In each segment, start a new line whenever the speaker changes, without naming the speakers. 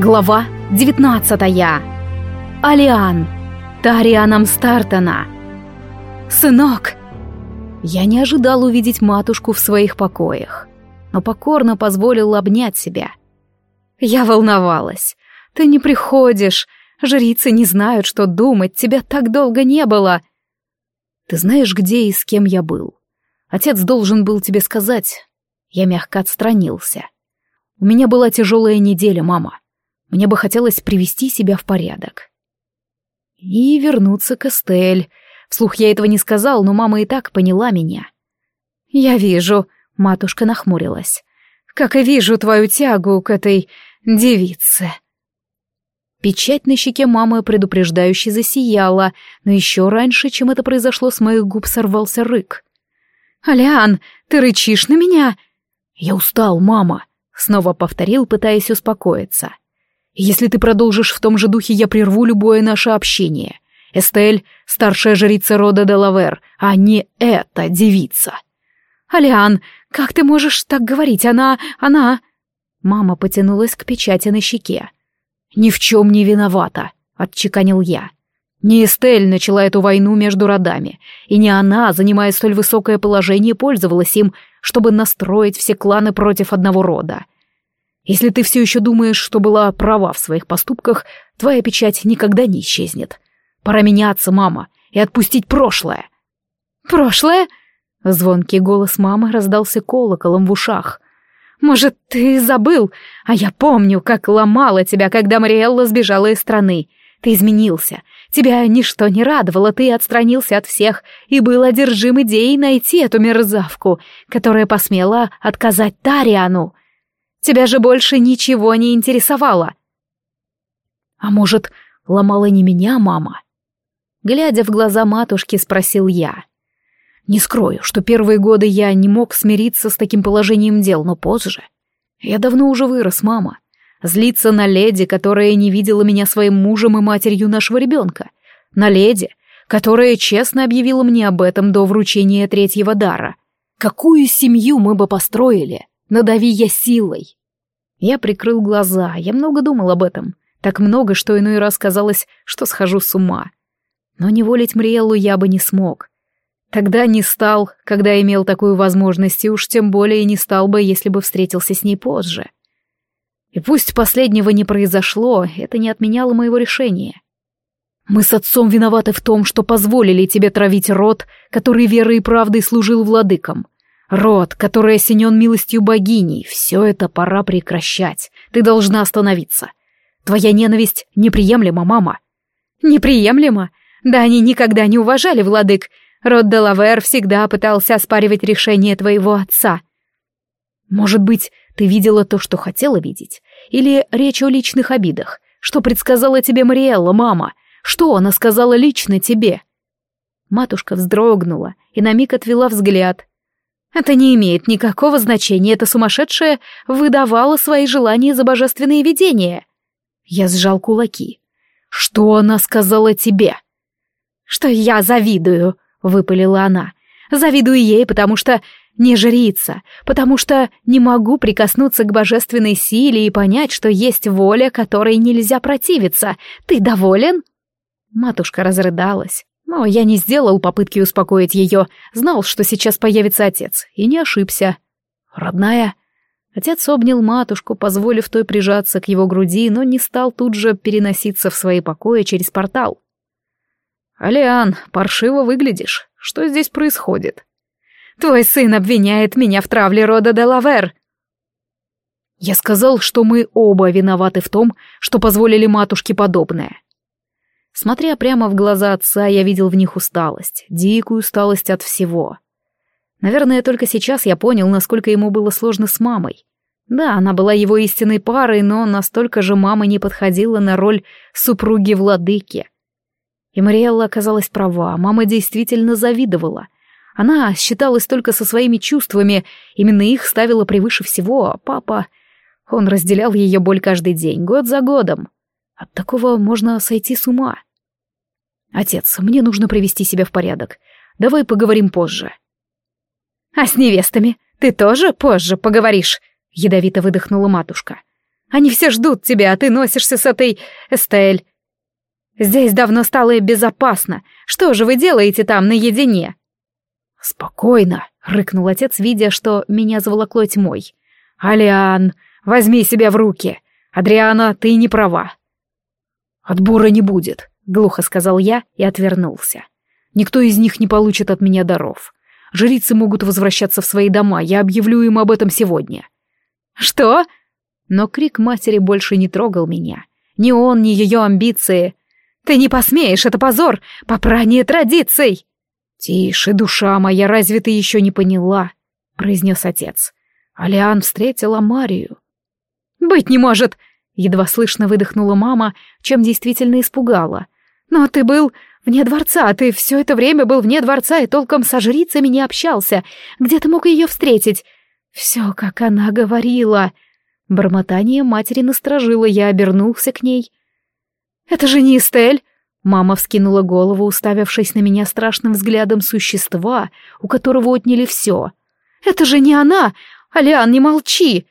Глава 19. Алиан. Тарианом Стартона. Сынок. Я не ожидал увидеть матушку в своих покоях, но покорно позволил обнять себя. Я волновалась. Ты не приходишь. Жрицы не знают, что думать. Тебя так долго не было. Ты знаешь, где и с кем я был. Отец должен был тебе сказать. Я мягко отстранился. У меня была тяжелая неделя, мама. Мне бы хотелось привести себя в порядок. И вернуться к Эстель. Вслух я этого не сказал, но мама и так поняла меня. «Я вижу», — матушка нахмурилась, — «как и вижу твою тягу к этой девице». Печать на щеке мамы предупреждающе засияла, но еще раньше, чем это произошло, с моих губ сорвался рык. «Алиан, ты рычишь на меня?» «Я устал, мама», — снова повторил, пытаясь успокоиться. Если ты продолжишь в том же духе, я прерву любое наше общение. Эстель — старшая жрица рода Делавер, а не эта девица. Алиан, как ты можешь так говорить? Она... она...» Мама потянулась к печати на щеке. «Ни в чем не виновата», — отчеканил я. «Не Эстель начала эту войну между родами, и не она, занимая столь высокое положение, пользовалась им, чтобы настроить все кланы против одного рода. Если ты все еще думаешь, что была права в своих поступках, твоя печать никогда не исчезнет. Пора меняться, мама, и отпустить прошлое. Прошлое? Звонкий голос мамы раздался колоколом в ушах. Может, ты забыл? А я помню, как ломала тебя, когда Мариэлла сбежала из страны. Ты изменился. Тебя ничто не радовало, ты отстранился от всех и был одержим идеей найти эту мерзавку, которая посмела отказать Тариану. Тебя же больше ничего не интересовало. А может, ломала не меня мама? Глядя в глаза матушки, спросил я. Не скрою, что первые годы я не мог смириться с таким положением дел, но позже. Я давно уже вырос, мама. Злиться на леди, которая не видела меня своим мужем и матерью нашего ребенка. На леди, которая честно объявила мне об этом до вручения третьего дара. Какую семью мы бы построили? Надави я силой. Я прикрыл глаза, я много думал об этом. Так много, что иной раз казалось, что схожу с ума. Но не волить Мриэллу я бы не смог. Тогда не стал, когда имел такую возможность, и уж тем более не стал бы, если бы встретился с ней позже. И пусть последнего не произошло, это не отменяло моего решения. Мы с отцом виноваты в том, что позволили тебе травить род, который верой и правдой служил владыкам. Род, который осенен милостью богини, все это пора прекращать. Ты должна остановиться. Твоя ненависть неприемлема, мама. Неприемлема? Да они никогда не уважали владык. Род Делавер всегда пытался оспаривать решение твоего отца. Может быть, ты видела то, что хотела видеть? Или речь о личных обидах? Что предсказала тебе Мариэлла, мама? Что она сказала лично тебе?» Матушка вздрогнула и на миг отвела взгляд, это не имеет никакого значения, эта сумасшедшая выдавала свои желания за божественные видения. Я сжал кулаки. «Что она сказала тебе?» «Что я завидую», — выпалила она. «Завидую ей, потому что не жрица, потому что не могу прикоснуться к божественной силе и понять, что есть воля, которой нельзя противиться. Ты доволен?» Матушка разрыдалась. Но я не сделал попытки успокоить ее, знал, что сейчас появится отец, и не ошибся. «Родная?» Отец обнял матушку, позволив той прижаться к его груди, но не стал тут же переноситься в свои покои через портал. «Алиан, паршиво выглядишь. Что здесь происходит?» «Твой сын обвиняет меня в травле рода Делавер». «Я сказал, что мы оба виноваты в том, что позволили матушке подобное. Смотря прямо в глаза отца, я видел в них усталость, дикую усталость от всего. Наверное, только сейчас я понял, насколько ему было сложно с мамой. Да, она была его истинной парой, но настолько же мама не подходила на роль супруги-владыки. И Мариэлла оказалась права, мама действительно завидовала. Она считалась только со своими чувствами, именно их ставила превыше всего, а папа... Он разделял ее боль каждый день, год за годом. От такого можно сойти с ума. Отец, мне нужно привести себя в порядок. Давай поговорим позже. А с невестами ты тоже позже поговоришь, ядовито выдохнула матушка. Они все ждут тебя, а ты носишься с этой Эстель. Здесь давно стало безопасно. Что же вы делаете там наедине?» «Спокойно», — рыкнул отец, видя, что меня заволокло тьмой. «Алиан, возьми себя в руки. Адриана, ты не права». «Отбора не будет», — глухо сказал я и отвернулся. «Никто из них не получит от меня даров. Жрицы могут возвращаться в свои дома, я объявлю им об этом сегодня». «Что?» Но крик матери больше не трогал меня. Ни он, ни ее амбиции. «Ты не посмеешь, это позор! Попрание традиций!» «Тише, душа моя, разве ты еще не поняла?» — произнес отец. Алиан встретила Марию. «Быть не может!» — едва слышно выдохнула мама, чем действительно испугала. «Но ты был вне дворца, ты все это время был вне дворца и толком со жрицами не общался. Где ты мог ее встретить?» «Все, как она говорила!» Бормотание матери насторожило, я обернулся к ней. «Это же не Эстель!» Мама вскинула голову, уставившись на меня страшным взглядом существа, у которого отняли все. «Это же не она! Алиан, не молчи!»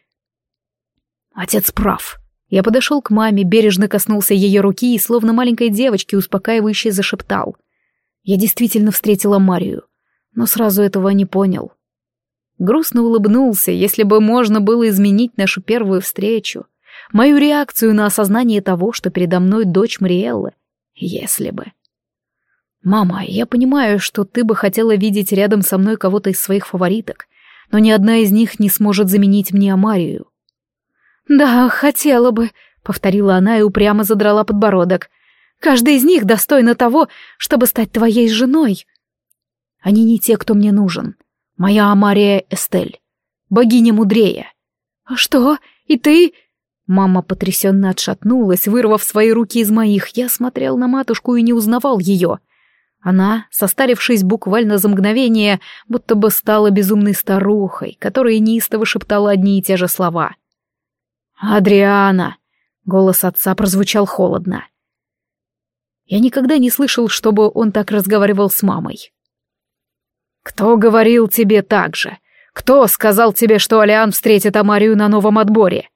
Отец прав. Я подошел к маме, бережно коснулся ее руки и, словно маленькой девочке, успокаивающе зашептал. Я действительно встретила Марию, но сразу этого не понял. Грустно улыбнулся, если бы можно было изменить нашу первую встречу, мою реакцию на осознание того, что передо мной дочь Мариэллы. Если бы. «Мама, я понимаю, что ты бы хотела видеть рядом со мной кого-то из своих фавориток, но ни одна из них не сможет заменить мне Амарию». «Да, хотела бы», — повторила она и упрямо задрала подбородок. «Каждая из них достойна того, чтобы стать твоей женой». «Они не те, кто мне нужен. Моя Амария Эстель. Богиня мудрее». «А что? И ты?» Мама потрясенно отшатнулась, вырвав свои руки из моих. Я смотрел на матушку и не узнавал ее. Она, состарившись буквально за мгновение, будто бы стала безумной старухой, которая неистово шептала одни и те же слова. «Адриана!» — голос отца прозвучал холодно. Я никогда не слышал, чтобы он так разговаривал с мамой. «Кто говорил тебе так же? Кто сказал тебе, что Алиан встретит Амарию на новом отборе?»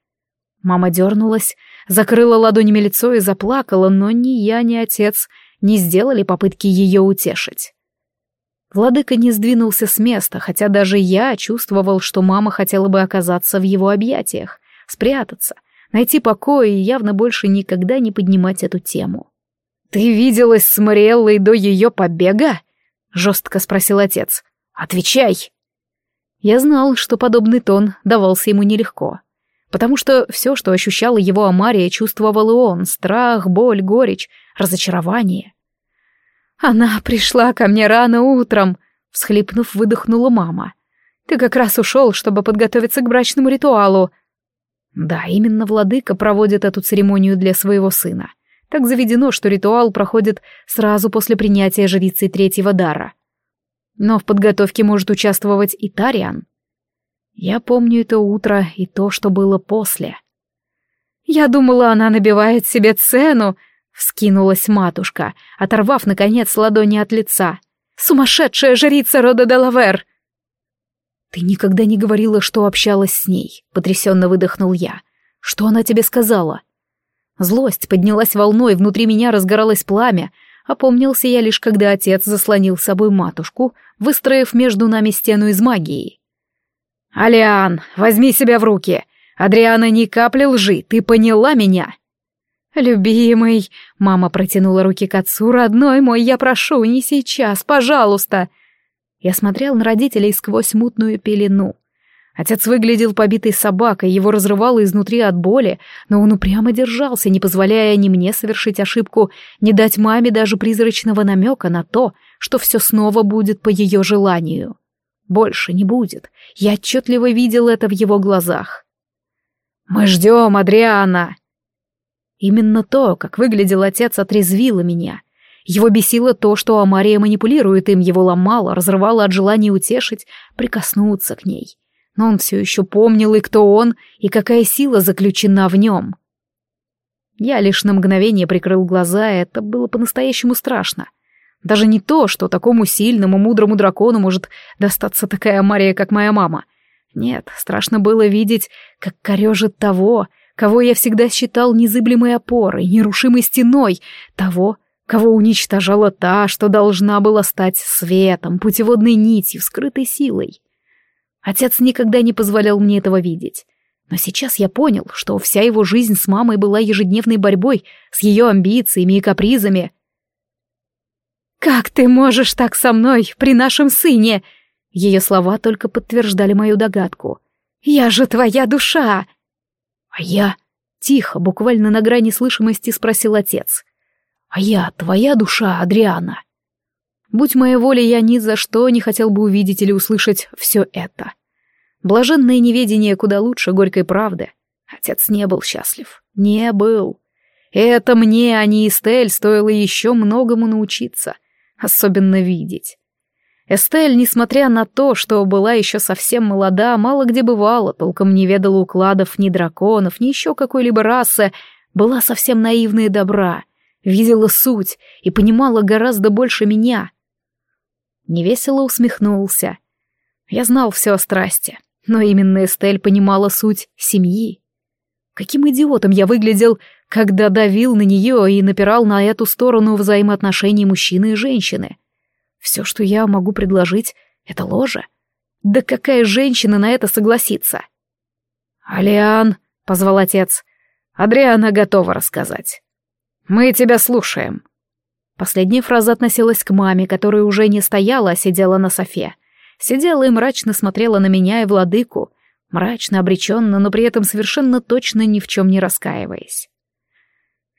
Мама дернулась, закрыла ладонями лицо и заплакала, но ни я, ни отец не сделали попытки ее утешить. Владыка не сдвинулся с места, хотя даже я чувствовал, что мама хотела бы оказаться в его объятиях, спрятаться, найти покой и явно больше никогда не поднимать эту тему. «Ты виделась с Мариэллой до ее побега?» — жестко спросил отец. «Отвечай!» Я знал, что подобный тон давался ему нелегко, потому что все, что ощущала его Амария, чувствовал и он — страх, боль, горечь, разочарование. «Она пришла ко мне рано утром», — всхлипнув, выдохнула мама. «Ты как раз ушел, чтобы подготовиться к брачному ритуалу». Да, именно владыка проводит эту церемонию для своего сына. Так заведено, что ритуал проходит сразу после принятия жрицей третьего дара. Но в подготовке может участвовать и Тариан. Я помню это утро и то, что было после. «Я думала, она набивает себе цену», — вскинулась матушка, оторвав, наконец, ладони от лица. «Сумасшедшая жрица рода Делавер!» «Ты никогда не говорила, что общалась с ней», — потрясенно выдохнул я. «Что она тебе сказала?» Злость поднялась волной, внутри меня разгоралось пламя. Опомнился я лишь, когда отец заслонил с собой матушку, выстроив между нами стену из магии. «Алиан, возьми себя в руки! Адриана, ни капли лжи, ты поняла меня?» «Любимый!» — мама протянула руки к отцу. «Родной мой, я прошу, не сейчас, пожалуйста!» Я смотрел на родителей сквозь мутную пелену. Отец выглядел побитой собакой, его разрывало изнутри от боли, но он упрямо держался, не позволяя ни мне совершить ошибку, ни дать маме даже призрачного намека на то, что все снова будет по ее желанию. Больше не будет. Я отчетливо видел это в его глазах. «Мы ждем, Адриана!» Именно то, как выглядел отец, отрезвило меня. Его бесило то, что Амария манипулирует им, его ломало, разрывало от желания утешить, прикоснуться к ней но он все еще помнил и кто он, и какая сила заключена в нем. Я лишь на мгновение прикрыл глаза, и это было по-настоящему страшно. Даже не то, что такому сильному, мудрому дракону может достаться такая Мария, как моя мама. Нет, страшно было видеть, как корежит того, кого я всегда считал незыблемой опорой, нерушимой стеной, того, кого уничтожала та, что должна была стать светом, путеводной нитью, скрытой силой. Отец никогда не позволял мне этого видеть. Но сейчас я понял, что вся его жизнь с мамой была ежедневной борьбой с ее амбициями и капризами. «Как ты можешь так со мной при нашем сыне?» Ее слова только подтверждали мою догадку. «Я же твоя душа!» «А я?» — тихо, буквально на грани слышимости спросил отец. «А я твоя душа, Адриана?» Будь моя воля, я ни за что не хотел бы увидеть или услышать все это. Блаженное неведение куда лучше горькой правды. Отец не был счастлив. Не был. Это мне, а не Эстель, стоило еще многому научиться. Особенно видеть. Эстель, несмотря на то, что была еще совсем молода, мало где бывала, толком не ведала укладов ни драконов, ни еще какой-либо расы, была совсем наивна и добра, видела суть и понимала гораздо больше меня. Невесело усмехнулся. Я знал все о страсти, но именно Эстель понимала суть семьи. Каким идиотом я выглядел, когда давил на нее и напирал на эту сторону взаимоотношений мужчины и женщины. Все, что я могу предложить, — это ложа. Да какая женщина на это согласится? «Алиан», — позвал отец, — «Адриана готова рассказать. Мы тебя слушаем». Последняя фраза относилась к маме, которая уже не стояла, а сидела на софе. Сидела и мрачно смотрела на меня и владыку, мрачно, обреченно, но при этом совершенно точно ни в чем не раскаиваясь.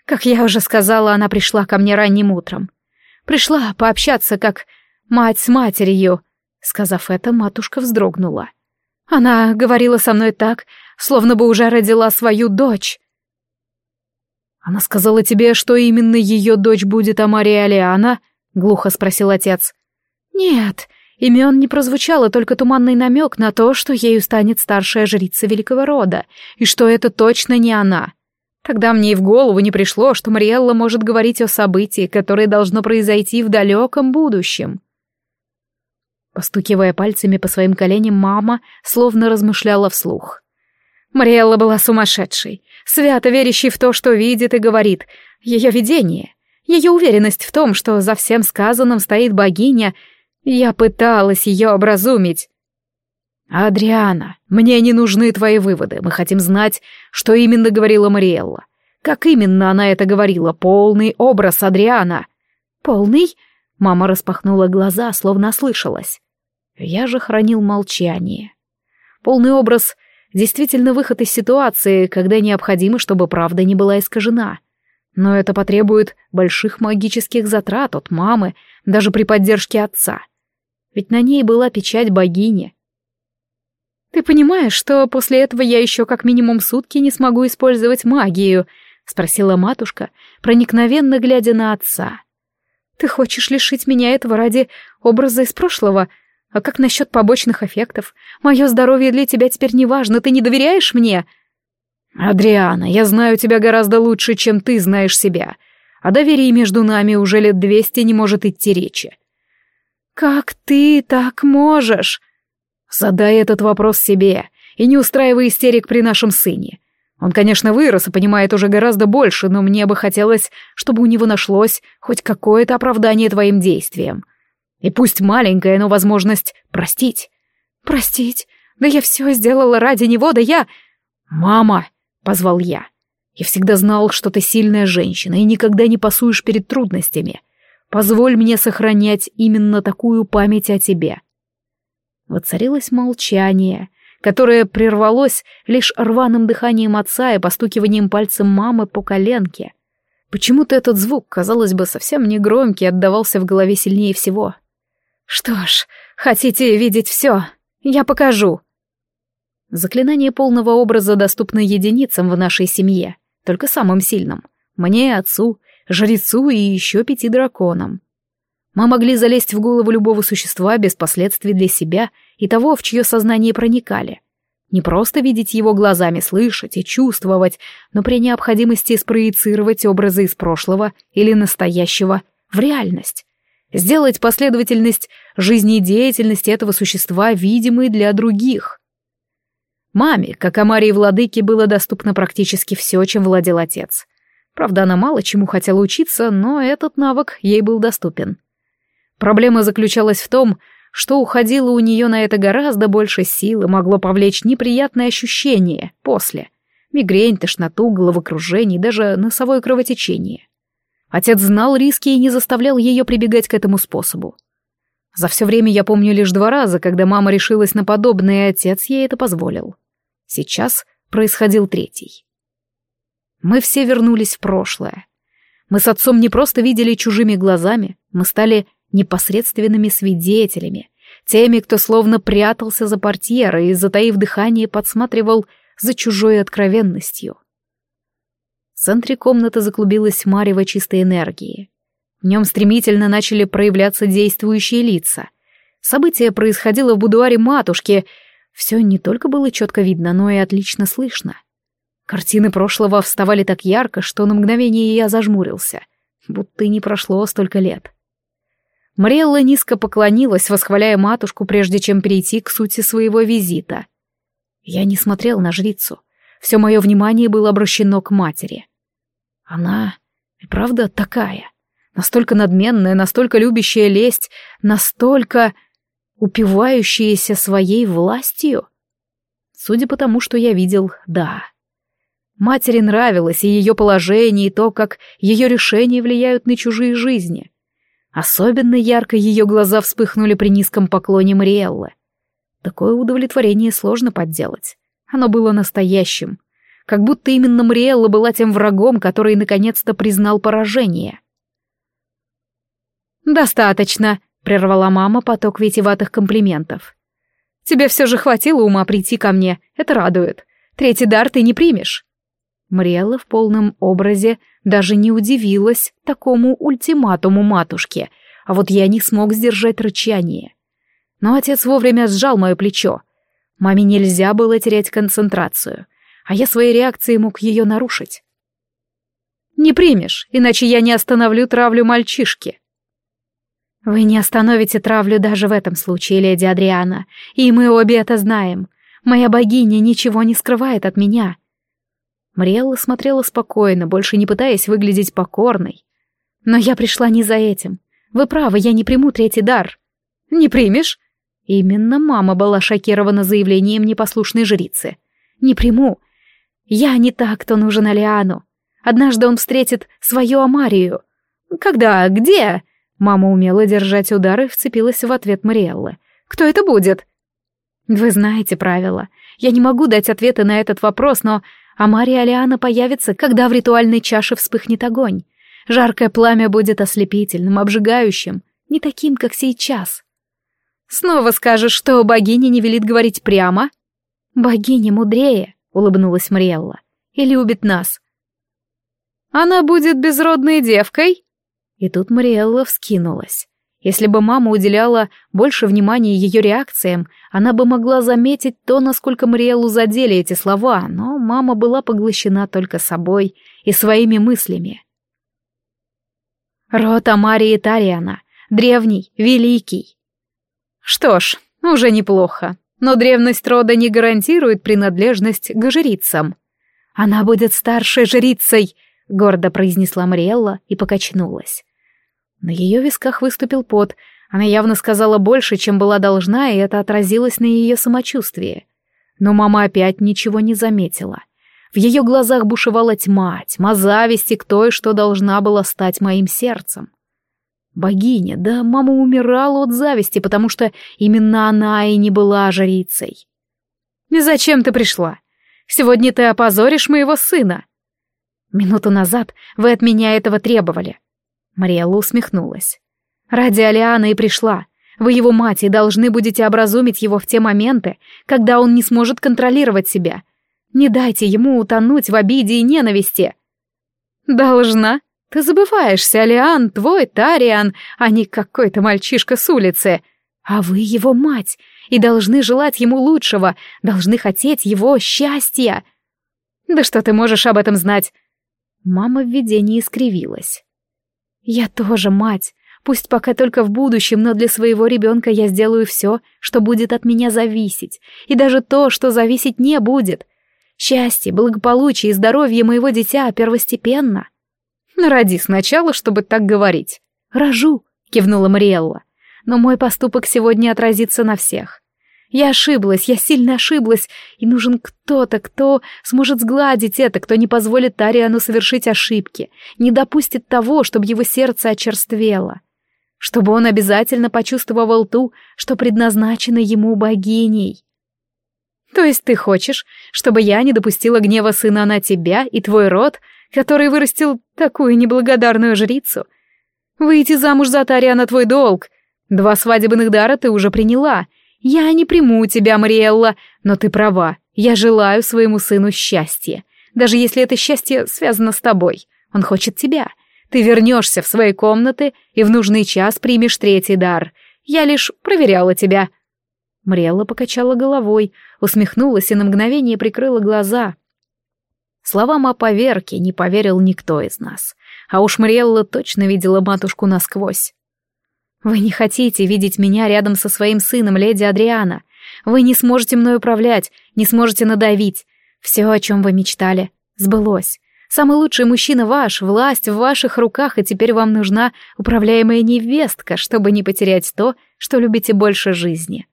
Как я уже сказала, она пришла ко мне ранним утром. Пришла пообщаться, как мать с матерью. Сказав это, матушка вздрогнула. Она говорила со мной так, словно бы уже родила свою дочь. «Она сказала тебе, что именно ее дочь будет Амария Алиана?» — глухо спросил отец. «Нет, имен не прозвучало, только туманный намек на то, что ею станет старшая жрица великого рода, и что это точно не она. Тогда мне и в голову не пришло, что Мариэлла может говорить о событии, которое должно произойти в далеком будущем». Постукивая пальцами по своим коленям, мама словно размышляла вслух. Мариэлла была сумасшедшей, свято верящей в то, что видит и говорит. Ее видение, ее уверенность в том, что за всем сказанным стоит богиня, я пыталась ее образумить. «Адриана, мне не нужны твои выводы, мы хотим знать, что именно говорила Мариэлла. Как именно она это говорила? Полный образ Адриана». «Полный?» — мама распахнула глаза, словно ослышалась. Я же хранил молчание. Полный образ действительно выход из ситуации, когда необходимо, чтобы правда не была искажена. Но это потребует больших магических затрат от мамы, даже при поддержке отца. Ведь на ней была печать богини. «Ты понимаешь, что после этого я еще как минимум сутки не смогу использовать магию?» — спросила матушка, проникновенно глядя на отца. «Ты хочешь лишить меня этого ради образа из прошлого?» А как насчет побочных эффектов? Мое здоровье для тебя теперь не важно, ты не доверяешь мне?» «Адриана, я знаю тебя гораздо лучше, чем ты знаешь себя. О доверии между нами уже лет двести не может идти речи». «Как ты так можешь?» «Задай этот вопрос себе и не устраивай истерик при нашем сыне. Он, конечно, вырос и понимает уже гораздо больше, но мне бы хотелось, чтобы у него нашлось хоть какое-то оправдание твоим действиям. И пусть маленькая, но возможность простить. Простить? Да я все сделала ради него, да я... «Мама!» — позвал я. «Я всегда знал, что ты сильная женщина и никогда не пасуешь перед трудностями. Позволь мне сохранять именно такую память о тебе». Воцарилось молчание, которое прервалось лишь рваным дыханием отца и постукиванием пальцем мамы по коленке. Почему-то этот звук, казалось бы, совсем не громкий, отдавался в голове сильнее всего. «Что ж, хотите видеть все? Я покажу». Заклинание полного образа доступно единицам в нашей семье, только самым сильным. Мне, отцу, жрецу и еще пяти драконам. Мы могли залезть в голову любого существа без последствий для себя и того, в чье сознание проникали. Не просто видеть его глазами, слышать и чувствовать, но при необходимости спроецировать образы из прошлого или настоящего в реальность сделать последовательность жизнедеятельности этого существа видимой для других. Маме, как о Марии Владыке, было доступно практически все, чем владел отец. Правда, она мало чему хотела учиться, но этот навык ей был доступен. Проблема заключалась в том, что уходило у нее на это гораздо больше сил и могло повлечь неприятные ощущения после. Мигрень, тошноту, головокружение, даже носовое кровотечение. Отец знал риски и не заставлял ее прибегать к этому способу. За все время я помню лишь два раза, когда мама решилась на подобное, и отец ей это позволил. Сейчас происходил третий. Мы все вернулись в прошлое. Мы с отцом не просто видели чужими глазами, мы стали непосредственными свидетелями, теми, кто словно прятался за портьерой и, затаив дыхание, подсматривал за чужой откровенностью. В центре комнаты заклубилась марево чистой энергии. В нем стремительно начали проявляться действующие лица. Событие происходило в будуаре матушки — все не только было четко видно, но и отлично слышно. Картины прошлого вставали так ярко, что на мгновение я зажмурился, будто и не прошло столько лет. Мариэлла низко поклонилась, восхваляя матушку, прежде чем перейти к сути своего визита. Я не смотрел на жрицу. Все мое внимание было обращено к матери. Она и правда такая. Настолько надменная, настолько любящая лесть, настолько упивающиеся своей властью? Судя по тому, что я видел, да. Матери нравилось и ее положение, и то, как ее решения влияют на чужие жизни. Особенно ярко ее глаза вспыхнули при низком поклоне Мариэллы. Такое удовлетворение сложно подделать. Оно было настоящим. Как будто именно Мариэлла была тем врагом, который наконец-то признал поражение. «Достаточно», — прервала мама поток витиеватых комплиментов. «Тебе все же хватило ума прийти ко мне, это радует. Третий дар ты не примешь». Мриэлла в полном образе даже не удивилась такому ультиматуму матушки, а вот я не смог сдержать рычание. Но отец вовремя сжал мое плечо. Маме нельзя было терять концентрацию, а я своей реакцией мог ее нарушить. «Не примешь, иначе я не остановлю травлю мальчишки», «Вы не остановите травлю даже в этом случае, леди Адриана, и мы обе это знаем. Моя богиня ничего не скрывает от меня». Мариэлла смотрела спокойно, больше не пытаясь выглядеть покорной. «Но я пришла не за этим. Вы правы, я не приму третий дар». «Не примешь?» Именно мама была шокирована заявлением непослушной жрицы. «Не приму. Я не та, кто нужен Алиану. Однажды он встретит свою Амарию. Когда? Где?» Мама умела держать удары и вцепилась в ответ Мариэллы. «Кто это будет?» «Вы знаете правила. Я не могу дать ответы на этот вопрос, но Амария Алиана появится, когда в ритуальной чаше вспыхнет огонь. Жаркое пламя будет ослепительным, обжигающим, не таким, как сейчас». «Снова скажешь, что богиня не велит говорить прямо?» «Богиня мудрее», — улыбнулась Мариэлла, — «и любит нас». «Она будет безродной девкой?» И тут Мариэлла вскинулась. Если бы мама уделяла больше внимания ее реакциям, она бы могла заметить то, насколько Мариэллу задели эти слова, но мама была поглощена только собой и своими мыслями. Род Амарии Тариана, древний, великий. Что ж, уже неплохо, но древность рода не гарантирует принадлежность к жрицам. Она будет старшей жрицей, гордо произнесла Мариэлла и покачнулась. На ее висках выступил пот. Она явно сказала больше, чем была должна, и это отразилось на ее самочувствии. Но мама опять ничего не заметила. В ее глазах бушевала тьма, тьма зависти к той, что должна была стать моим сердцем. Богиня, да мама умирала от зависти, потому что именно она и не была жрицей. «Зачем ты пришла? Сегодня ты опозоришь моего сына». Минуту назад вы от меня этого требовали. Мариэлла усмехнулась. «Ради Алиана и пришла. Вы его мать и должны будете образумить его в те моменты, когда он не сможет контролировать себя. Не дайте ему утонуть в обиде и ненависти». «Должна? Ты забываешься, Алиан твой Тариан, а не какой-то мальчишка с улицы. А вы его мать, и должны желать ему лучшего, должны хотеть его счастья». «Да что ты можешь об этом знать?» Мама в видении скривилась. «Я тоже мать. Пусть пока только в будущем, но для своего ребенка я сделаю все, что будет от меня зависеть, и даже то, что зависеть не будет. Счастье, благополучие и здоровье моего дитя первостепенно. Роди сначала, чтобы так говорить. Рожу, кивнула Мариэлла. Но мой поступок сегодня отразится на всех. Я ошиблась, я сильно ошиблась, и нужен кто-то, кто сможет сгладить это, кто не позволит Тариану совершить ошибки, не допустит того, чтобы его сердце очерствело чтобы он обязательно почувствовал ту, что предназначена ему богиней. То есть ты хочешь, чтобы я не допустила гнева сына на тебя и твой род, который вырастил такую неблагодарную жрицу? Выйти замуж за Тариана твой долг. Два свадебных дара ты уже приняла. Я не приму тебя, Мариэлла, но ты права. Я желаю своему сыну счастья. Даже если это счастье связано с тобой. Он хочет тебя. Ты вернешься в свои комнаты и в нужный час примешь третий дар. Я лишь проверяла тебя». Мрелла покачала головой, усмехнулась и на мгновение прикрыла глаза. Словам о поверке не поверил никто из нас. А уж Мрелла точно видела матушку насквозь. «Вы не хотите видеть меня рядом со своим сыном, леди Адриана. Вы не сможете мной управлять, не сможете надавить. Все, о чем вы мечтали, сбылось. Самый лучший мужчина ваш, власть в ваших руках, и теперь вам нужна управляемая невестка, чтобы не потерять то, что любите больше жизни».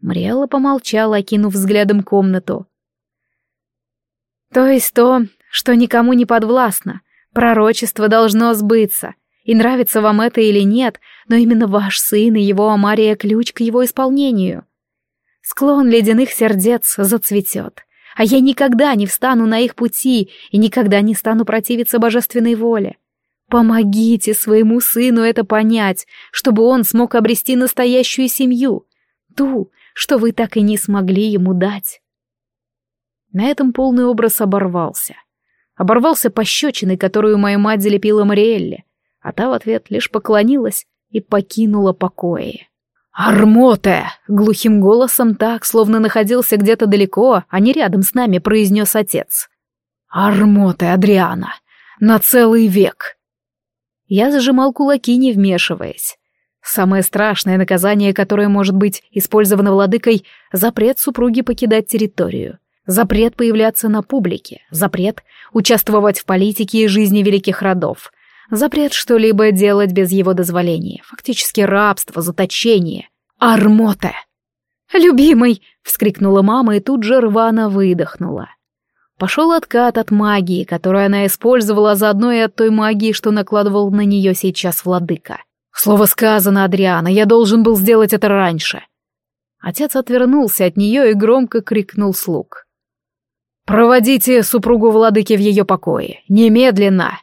Мариэлла помолчала, окинув взглядом комнату. «То есть то, что никому не подвластно. Пророчество должно сбыться. И нравится вам это или нет, но именно ваш сын и его Амария ключ к его исполнению. Склон ледяных сердец зацветет а я никогда не встану на их пути и никогда не стану противиться божественной воле. Помогите своему сыну это понять, чтобы он смог обрести настоящую семью, ту, что вы так и не смогли ему дать. На этом полный образ оборвался. Оборвался пощечиной, которую моя мать залепила Мариэлле, а та в ответ лишь поклонилась и покинула покои. «Армоте!» — глухим голосом так, словно находился где-то далеко, а не рядом с нами, произнес отец. «Армоте, Адриана! На целый век!» Я зажимал кулаки, не вмешиваясь. Самое страшное наказание, которое может быть использовано владыкой — запрет супруги покидать территорию. Запрет появляться на публике, запрет участвовать в политике и жизни великих родов, Запрет что-либо делать без его дозволения. Фактически рабство, заточение. Армоте. «Любимый!» — вскрикнула мама и тут же рвано выдохнула. Пошел откат от магии, которую она использовала заодно и от той магии, что накладывал на нее сейчас владыка. «Слово сказано, Адриана, я должен был сделать это раньше!» Отец отвернулся от нее и громко крикнул слуг. «Проводите супругу владыки в ее покое! Немедленно!»